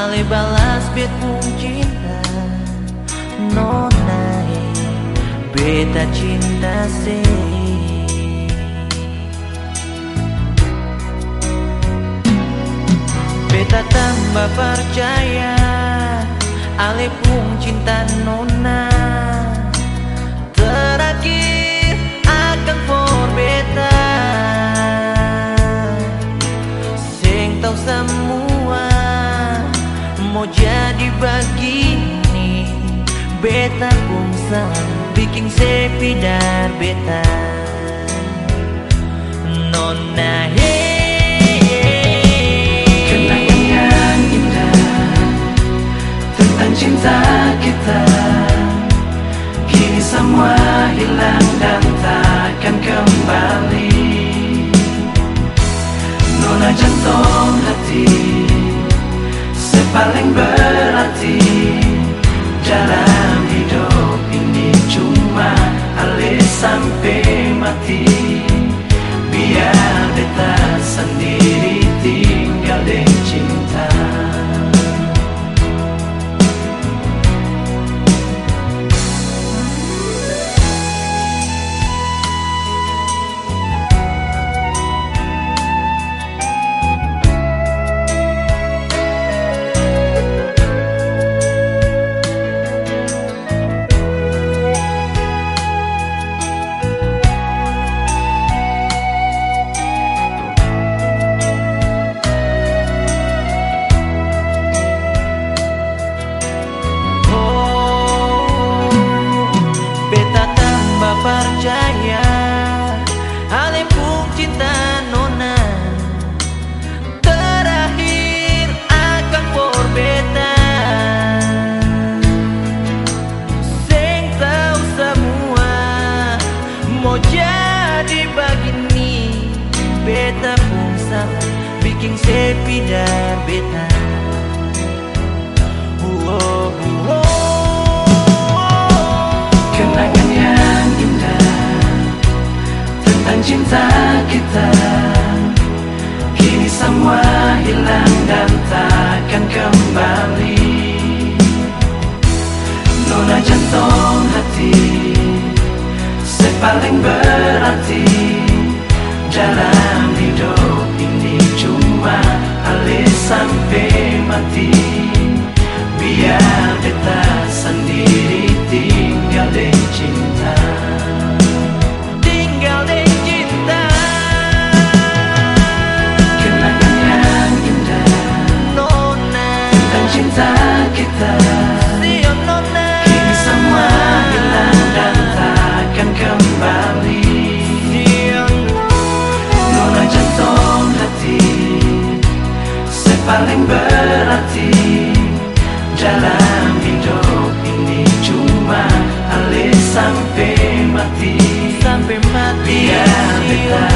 Alibalas balas cinta Nonai Beta cinta se Beta tambah percaya Ale pung cinta nonai. begini. Beta pungsan bikin sepi dan beta. Nona he Kenangan indah Tentang cinta kita. Kini semua hilang dan takkan kembali. Nona jantung hati paling berarti Dalam hidup ini cuma alih sampai mati. Biar kita sendiri be like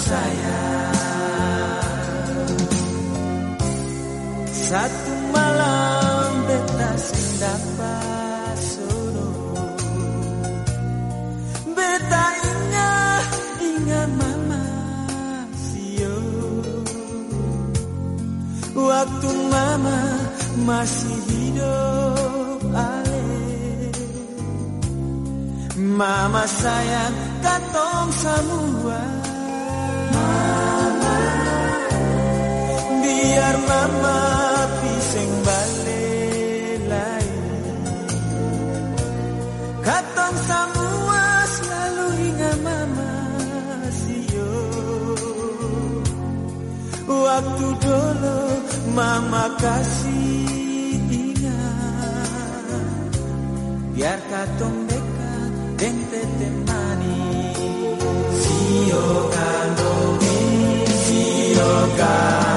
saya Satu malam betas indah pasuruh. Beta ingat, ingat mama sio. Waktu mama masih hidup ale. Mama sayang katong semua biar mama piseng balelai katong semua selalu hingga mama siyo. Waktu dulu mama kasih ingat. Biar katong dekat dan tetemani siyo kandong siyo kandong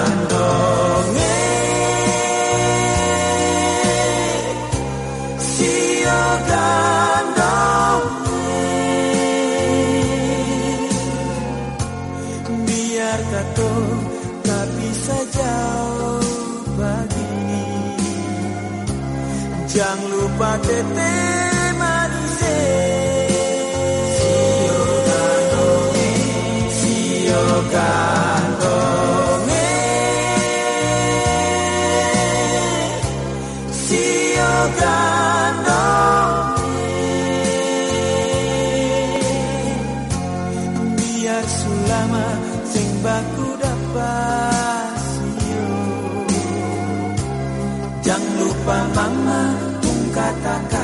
Biar selama sing baku dapat siu Jangan lupa mama pun katakan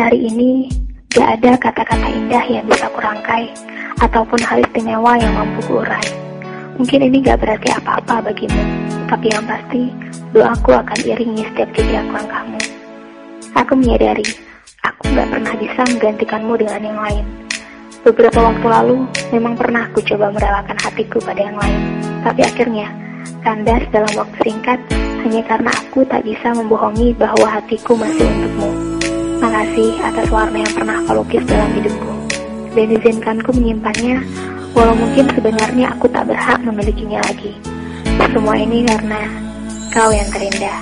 hari ini, gak ada kata-kata indah yang bisa kurangkai, ataupun hal istimewa yang mampu kuurai. Mungkin ini gak berarti apa-apa bagimu, tapi yang pasti, doaku akan iringi setiap jejak langkahmu. Aku menyadari, aku gak pernah bisa menggantikanmu dengan yang lain. Beberapa waktu lalu, memang pernah aku coba merelakan hatiku pada yang lain. Tapi akhirnya, kandas dalam waktu singkat hanya karena aku tak bisa membohongi bahwa hatiku masih untukmu. Makasih atas warna yang pernah kau lukis dalam hidupku. Dan izinkanku menyimpannya, walau mungkin sebenarnya aku tak berhak memilikinya lagi. Semua ini karena kau yang terindah.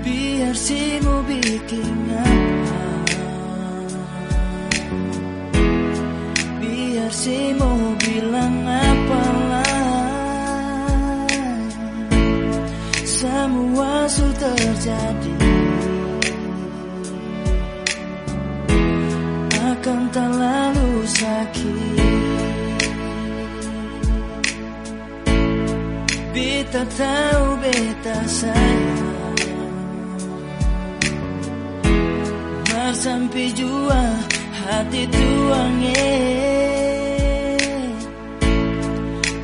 Biar si mau bikin apa Biar si mau bilang apalah Semua sudah terjadi akan tak lalu sakit. Beta tahu beta sayang. Mar sampai jua hati tuangnya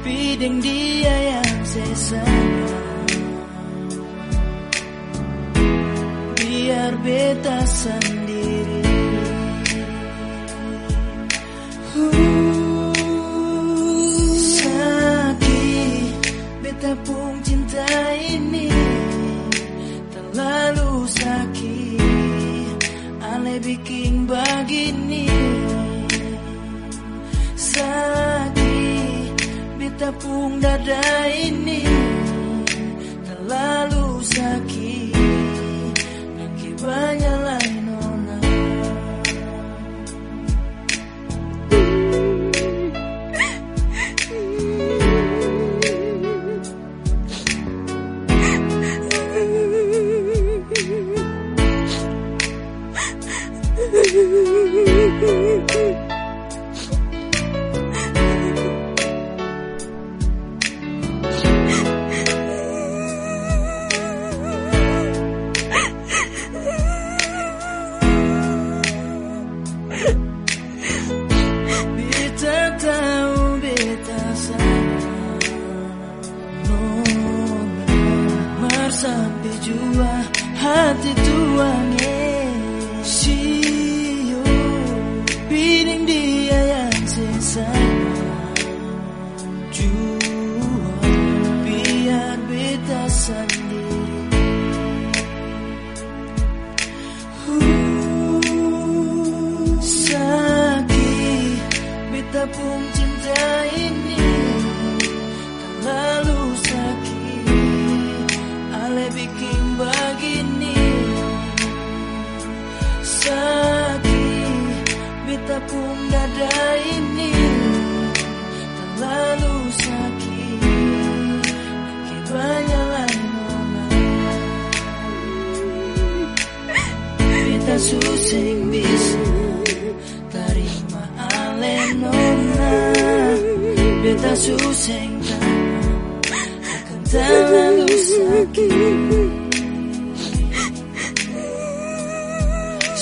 Pideng dia yang sesayang Biar beta sendiri Pun cinta ini Terlalu sakit Ale bikin begini. Sakit Beta pun dada ini Terlalu sakit Lagi banyak lain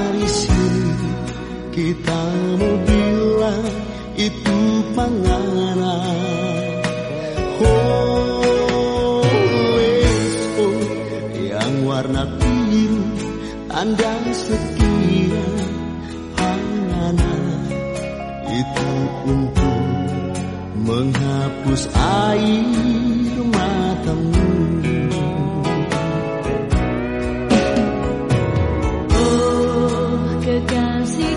dari sini kita mau bilang itu panganan oh, oh, yang warna biru tanda setia panganan itu untuk menghapus air matamu. Yang